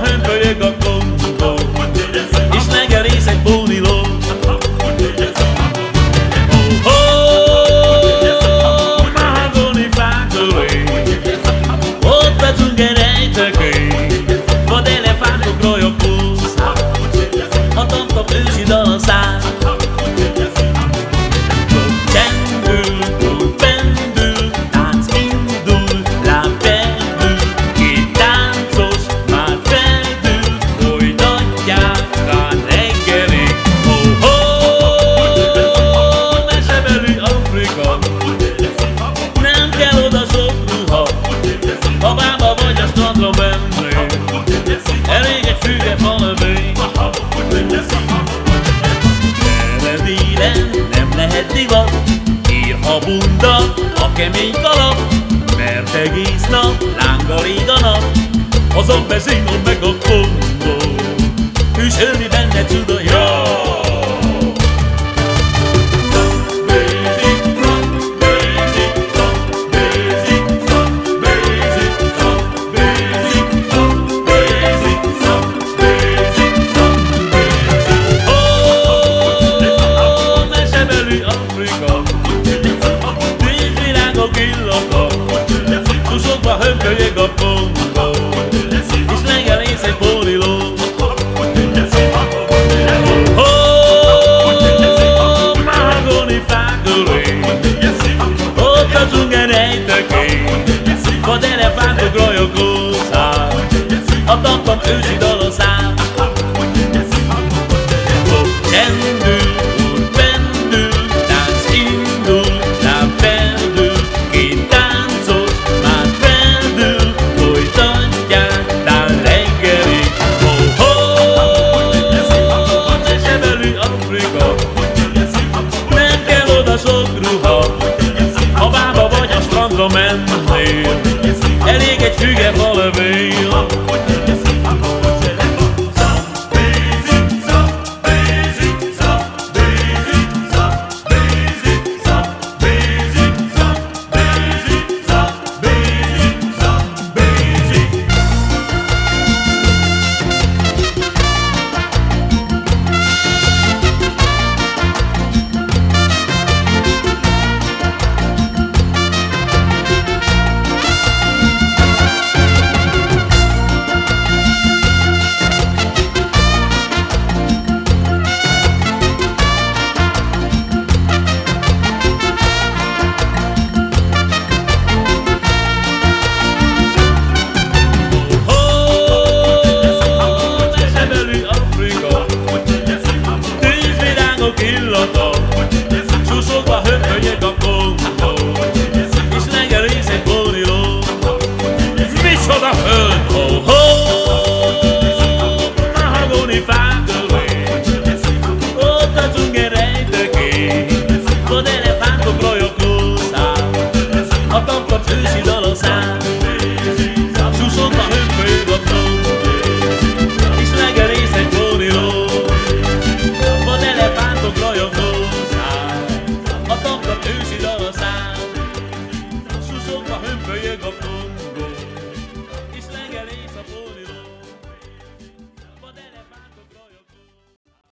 zachęt do jego minden nem lehet divat. Ér a bunda, a kemény kalap Mert egész nap lángal ég a nap. Hazam vezényol meg a kont Afrika, négy virágok illatok, tusokba hömpölyög a ponga, és legyen egy ponga. levél, elég egy füge falevél. jego pół.